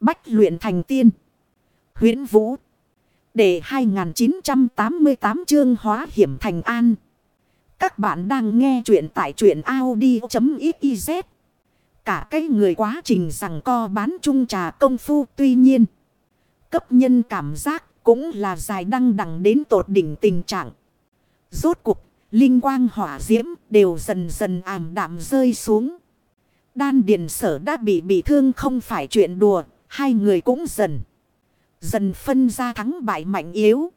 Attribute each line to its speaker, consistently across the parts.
Speaker 1: Bách luyện thành tiên. huyễn Vũ. Để 2988 chương hóa hiểm thành an. Các bạn đang nghe truyện tại truyện Audi.xyz. Cả cái người quá trình rằng co bán chung trà công phu tuy nhiên. Cấp nhân cảm giác cũng là dài đăng đằng đến tột đỉnh tình trạng. Rốt cục, linh quang hỏa diễm đều dần dần ảm đạm rơi xuống. Đan điền sở đã bị bị thương không phải chuyện đùa, hai người cũng dần. Dần phân ra thắng bại mạnh yếu.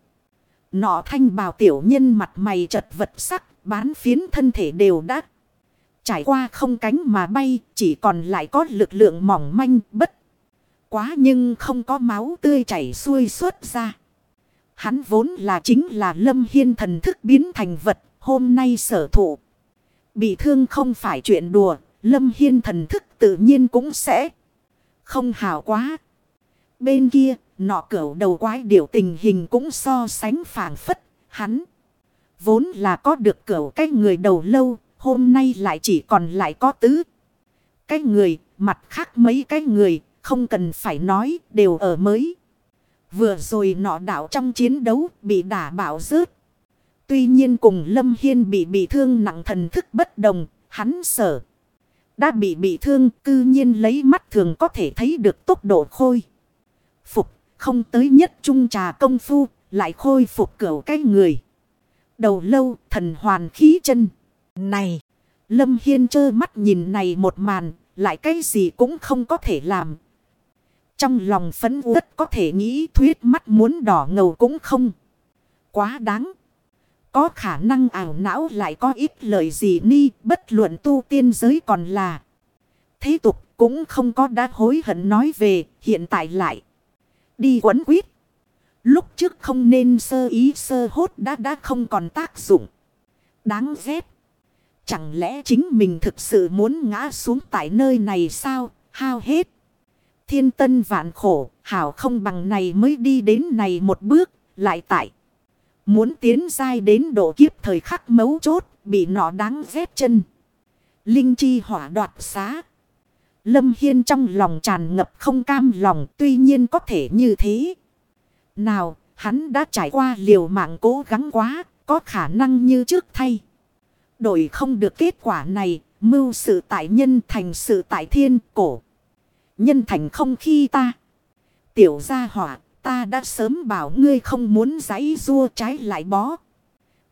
Speaker 1: Nọ thanh bào tiểu nhân mặt mày chật vật sắc, bán phiến thân thể đều đắt. Trải qua không cánh mà bay, chỉ còn lại có lực lượng mỏng manh bất. Quá nhưng không có máu tươi chảy xuôi suốt ra. Hắn vốn là chính là lâm hiên thần thức biến thành vật, hôm nay sở thụ. Bị thương không phải chuyện đùa, lâm hiên thần thức tự nhiên cũng sẽ không hào quá. Bên kia, nọ cửu đầu quái điều tình hình cũng so sánh phản phất, hắn. Vốn là có được cửu cái người đầu lâu, hôm nay lại chỉ còn lại có tứ. Cái người, mặt khác mấy cái người, không cần phải nói, đều ở mới. Vừa rồi nọ đảo trong chiến đấu bị đả bảo rớt. Tuy nhiên cùng Lâm Hiên bị bị thương nặng thần thức bất đồng, hắn sở. Đã bị bị thương, cư nhiên lấy mắt thường có thể thấy được tốc độ khôi. Phục, không tới nhất trung trà công phu, lại khôi phục cửu cái người. Đầu lâu, thần hoàn khí chân. Này! Lâm Hiên trơ mắt nhìn này một màn, lại cái gì cũng không có thể làm. Trong lòng phấn uất có thể nghĩ thuyết mắt muốn đỏ ngầu cũng không. Quá đáng. Có khả năng ảo não lại có ít lời gì ni bất luận tu tiên giới còn là. Thế tục cũng không có đã hối hận nói về hiện tại lại. Đi quấn quýt. Lúc trước không nên sơ ý sơ hốt đã đã không còn tác dụng. Đáng ghét. Chẳng lẽ chính mình thực sự muốn ngã xuống tại nơi này sao? Hao hết. Thiên tân vạn khổ, hảo không bằng này mới đi đến này một bước, lại tại. Muốn tiến dai đến độ kiếp thời khắc mấu chốt, bị nọ đáng ghét chân. Linh chi hỏa đoạt xá. Lâm Hiên trong lòng tràn ngập không cam lòng, tuy nhiên có thể như thế. Nào, hắn đã trải qua liều mạng cố gắng quá, có khả năng như trước thay. Đổi không được kết quả này, mưu sự tại nhân thành sự tại thiên cổ. Nhân thành không khi ta. Tiểu gia hỏa, ta đã sớm bảo ngươi không muốn giấy rua trái lại bó.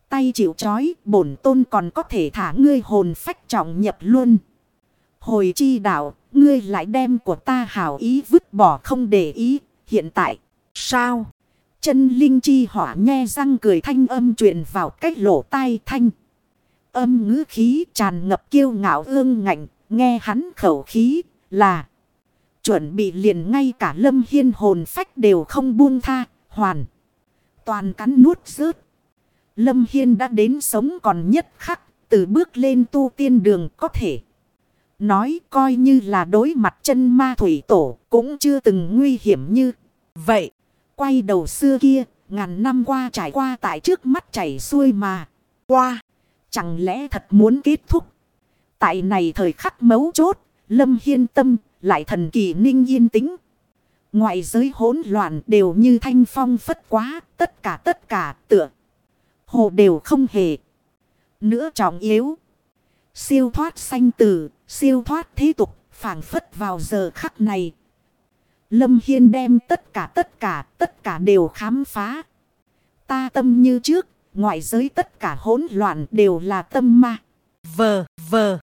Speaker 1: Tay chịu chói, bổn tôn còn có thể thả ngươi hồn phách trọng nhập luôn. Hồi chi đạo, ngươi lại đem của ta hảo ý vứt bỏ không để ý, hiện tại, sao? Chân linh chi hỏa nghe răng cười thanh âm truyền vào cách lỗ tai thanh. Âm ngữ khí tràn ngập kiêu ngạo ương ngạnh, nghe hắn khẩu khí là Chuẩn bị liền ngay cả lâm hiên hồn phách đều không buông tha, hoàn. Toàn cắn nuốt rớt. Lâm hiên đã đến sống còn nhất khắc, từ bước lên tu tiên đường có thể. Nói coi như là đối mặt chân ma thủy tổ cũng chưa từng nguy hiểm như vậy. Quay đầu xưa kia, ngàn năm qua trải qua tại trước mắt chảy xuôi mà. Qua, chẳng lẽ thật muốn kết thúc. Tại này thời khắc mấu chốt, Lâm Hiên tâm lại thần kỳ ninh yên tĩnh. Ngoại giới hỗn loạn đều như thanh phong phất quá, tất cả tất cả tựa. Hồ đều không hề. Nữa trọng yếu. Siêu thoát sanh tử, siêu thoát thế tục, phản phất vào giờ khắc này. Lâm Hiên đem tất cả tất cả, tất cả đều khám phá. Ta tâm như trước, ngoại giới tất cả hỗn loạn đều là tâm ma. Vờ, vờ,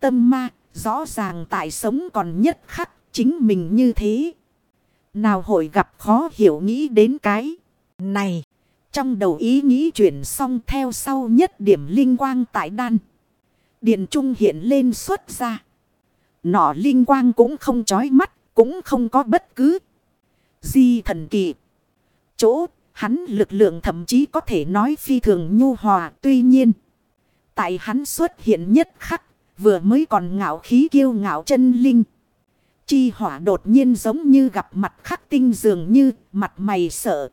Speaker 1: tâm ma, Rõ ràng tại sống còn nhất khắc chính mình như thế. Nào hội gặp khó hiểu nghĩ đến cái này. Trong đầu ý nghĩ chuyển xong theo sau nhất điểm linh quang tại đan. Điện trung hiện lên xuất ra. Nọ linh quang cũng không chói mắt, cũng không có bất cứ gì thần kỳ. Chỗ hắn lực lượng thậm chí có thể nói phi thường nhu hòa tuy nhiên. Tại hắn xuất hiện nhất khắc Vừa mới còn ngạo khí kiêu ngạo chân linh. Chi hỏa đột nhiên giống như gặp mặt khắc tinh dường như mặt mày sợ.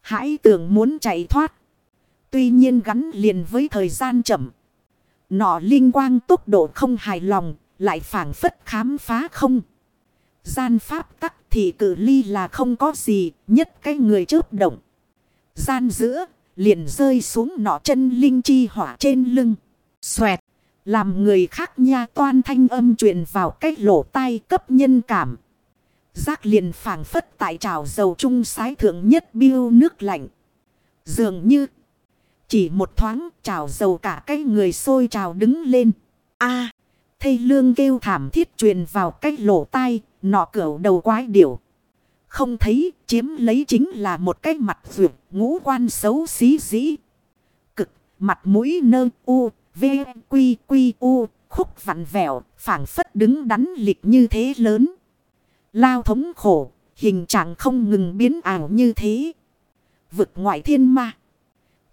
Speaker 1: Hãy tưởng muốn chạy thoát. Tuy nhiên gắn liền với thời gian chậm. Nọ linh quang tốc độ không hài lòng. Lại phản phất khám phá không. Gian pháp tắc thì cử ly là không có gì, nhất cái người chớp động. Gian giữa, liền rơi xuống nọ chân linh chi hỏa trên lưng. Xoẹt, làm người khác nha toan thanh âm truyền vào cái lỗ tai cấp nhân cảm. Giác liền phảng phất tại trào dầu trung sái thượng nhất biêu nước lạnh. Dường như chỉ một thoáng trào dầu cả cái người sôi trào đứng lên. a thây lương kêu thảm thiết truyền vào cái lỗ tai, nọ cửa đầu quái điểu. Không thấy, chiếm lấy chính là một cái mặt vượt, ngũ quan xấu xí dĩ. Cực, mặt mũi nơ u, v, quy, quy, u, khúc vặn vẹo, phảng phất đứng đắn lịch như thế lớn. Lao thống khổ, hình trạng không ngừng biến ảo như thế. Vực ngoại thiên ma.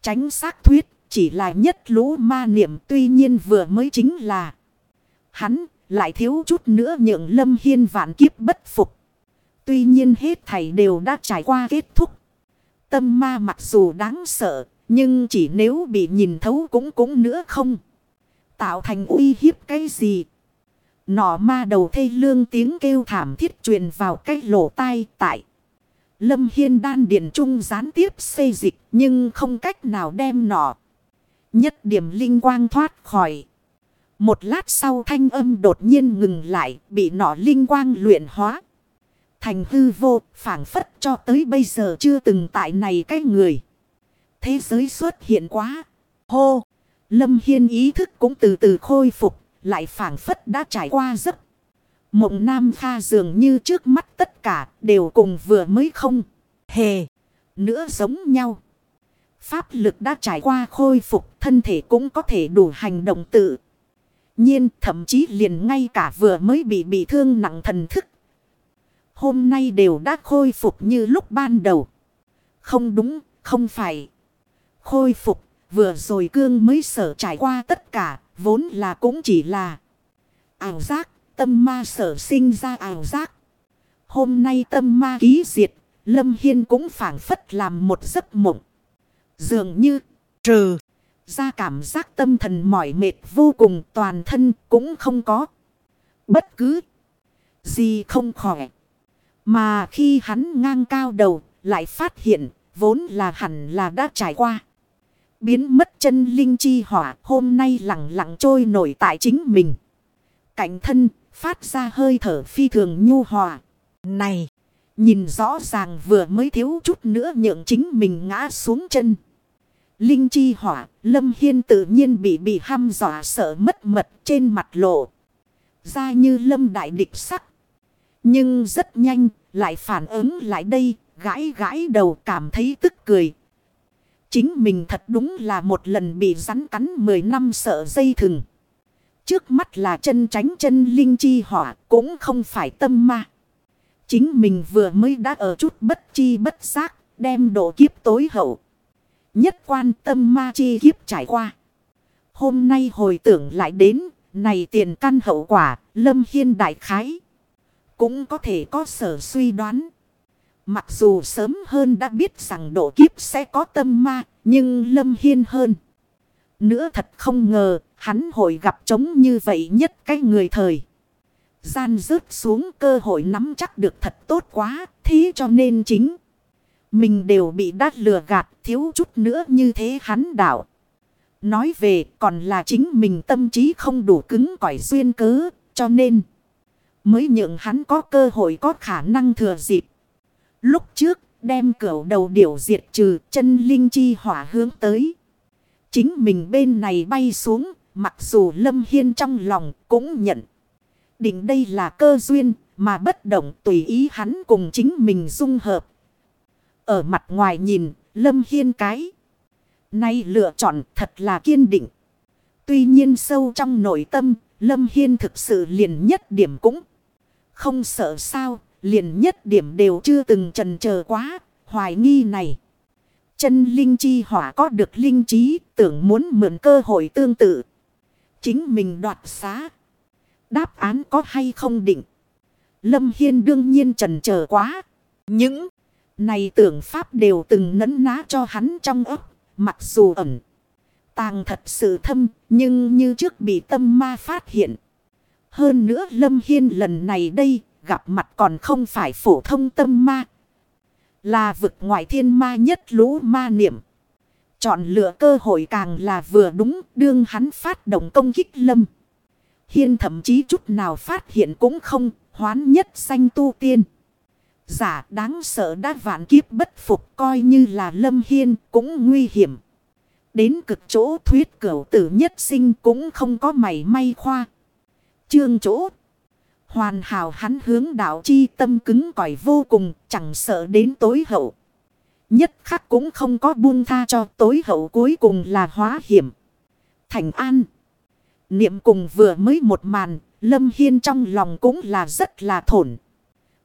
Speaker 1: Tránh xác thuyết, chỉ là nhất lũ ma niệm tuy nhiên vừa mới chính là. Hắn lại thiếu chút nữa nhượng lâm hiên vạn kiếp bất phục. Tuy nhiên hết thảy đều đã trải qua kết thúc. Tâm ma mặc dù đáng sợ, nhưng chỉ nếu bị nhìn thấu cũng cũng nữa không. Tạo thành uy hiếp cái gì. Nọ ma đầu thê lương tiếng kêu thảm thiết truyền vào cái lỗ tai tại. Lâm Hiên đan điện trung gián tiếp xây dịch nhưng không cách nào đem nọ. Nhất điểm linh quang thoát khỏi. Một lát sau thanh âm đột nhiên ngừng lại, bị nọ linh quang luyện hóa. Thành hư vô phản phất cho tới bây giờ chưa từng tại này cái người. Thế giới xuất hiện quá. Hô! Lâm Hiên ý thức cũng từ từ khôi phục lại phản phất đã trải qua giấc. Mộng Nam Kha dường như trước mắt tất cả đều cùng vừa mới không. Hề. Nữa giống nhau. Pháp lực đã trải qua khôi phục thân thể cũng có thể đủ hành động tự. nhiên thậm chí liền ngay cả vừa mới bị bị thương nặng thần thức. Hôm nay đều đã khôi phục như lúc ban đầu. Không đúng, không phải. Khôi phục, vừa rồi cương mới sở trải qua tất cả, vốn là cũng chỉ là ảo giác, tâm ma sở sinh ra ảo giác. Hôm nay tâm ma ký diệt, Lâm Hiên cũng phản phất làm một giấc mộng. Dường như trừ ra cảm giác tâm thần mỏi mệt vô cùng toàn thân cũng không có. Bất cứ gì không khỏe. Mà khi hắn ngang cao đầu lại phát hiện vốn là hẳn là đã trải qua. Biến mất chân linh chi hỏa hôm nay lặng lặng trôi nổi tại chính mình. Cạnh thân phát ra hơi thở phi thường nhu hòa. Này! Nhìn rõ ràng vừa mới thiếu chút nữa nhượng chính mình ngã xuống chân. Linh chi hỏa, Lâm Hiên tự nhiên bị bị hăm dọa sợ mất mật trên mặt lộ. Ra như Lâm đại địch sắc. Nhưng rất nhanh, lại phản ứng lại đây, gãi gãi đầu cảm thấy tức cười. Chính mình thật đúng là một lần bị rắn cắn 10 năm sợ dây thừng. Trước mắt là chân tránh chân linh chi hỏa, cũng không phải tâm ma. Chính mình vừa mới đã ở chút bất chi bất giác, đem độ kiếp tối hậu. Nhất quan tâm ma chi kiếp trải qua. Hôm nay hồi tưởng lại đến, này tiền căn hậu quả, lâm hiên đại khái. Cũng có thể có sở suy đoán. Mặc dù sớm hơn đã biết rằng độ kiếp sẽ có tâm ma, nhưng lâm hiên hơn. Nữa thật không ngờ, hắn hội gặp trống như vậy nhất cái người thời gian rớt xuống cơ hội nắm chắc được thật tốt quá. Thế cho nên chính. Mình đều bị đát lừa gạt thiếu chút nữa như thế hắn đảo. Nói về còn là chính mình tâm trí không đủ cứng cỏi duyên cớ. Cho nên mới nhượng hắn có cơ hội có khả năng thừa dịp. Lúc trước đem cửu đầu điểu diệt trừ chân linh chi hỏa hướng tới. Chính mình bên này bay xuống mặc dù Lâm Hiên trong lòng cũng nhận. Định đây là cơ duyên mà bất động tùy ý hắn cùng chính mình dung hợp. Ở mặt ngoài nhìn, Lâm Hiên cái. Nay lựa chọn thật là kiên định. Tuy nhiên sâu trong nội tâm, Lâm Hiên thực sự liền nhất điểm cũng không sợ sao, liền nhất điểm đều chưa từng trần chờ quá, hoài nghi này. Chân linh chi hỏa có được linh trí, tưởng muốn mượn cơ hội tương tự. Chính mình đoạt xá. Đáp án có hay không định. Lâm Hiên đương nhiên trần chờ quá. Những này tưởng pháp đều từng nấn ná cho hắn trong ấp. Mặc dù ẩn. Tàng thật sự thâm. Nhưng như trước bị tâm ma phát hiện. Hơn nữa Lâm Hiên lần này đây gặp mặt còn không phải phổ thông tâm ma. Là vực ngoại thiên ma nhất lũ ma niệm. Chọn lựa cơ hội càng là vừa đúng, đương hắn phát động công kích lâm. Hiên thậm chí chút nào phát hiện cũng không, hoán nhất sanh tu tiên. Giả đáng sợ đã vạn kiếp bất phục coi như là lâm hiên cũng nguy hiểm. Đến cực chỗ thuyết cửu tử nhất sinh cũng không có mảy may khoa. Chương chỗ. Hoàn hảo hắn hướng đạo chi tâm cứng cỏi vô cùng chẳng sợ đến tối hậu. Nhất khắc cũng không có buông tha cho tối hậu cuối cùng là hóa hiểm. Thành an. Niệm cùng vừa mới một màn, Lâm Hiên trong lòng cũng là rất là thổn.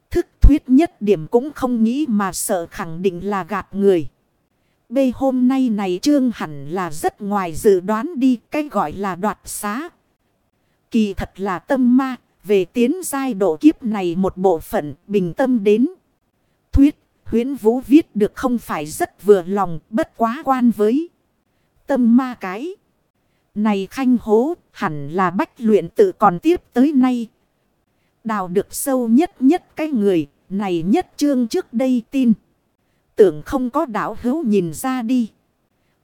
Speaker 1: Thức thuyết nhất điểm cũng không nghĩ mà sợ khẳng định là gạt người. Bê hôm nay này trương hẳn là rất ngoài dự đoán đi cái gọi là đoạt xá. Kỳ thật là tâm ma, về tiến giai độ kiếp này một bộ phận bình tâm đến. Thuyết, huyến vũ viết được không phải rất vừa lòng, bất quá quan với tâm ma cái. Này khanh hố, hẳn là bách luyện tự còn tiếp tới nay. Đào được sâu nhất nhất cái người, này nhất trương trước đây tin. Tưởng không có đảo hữu nhìn ra đi.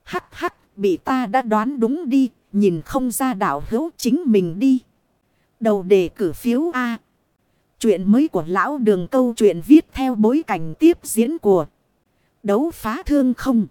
Speaker 1: Hắc hắc, bị ta đã đoán đúng đi, nhìn không ra đảo hữu chính mình đi. Đầu đề cử phiếu A. Chuyện mới của lão đường câu chuyện viết theo bối cảnh tiếp diễn của đấu phá thương không.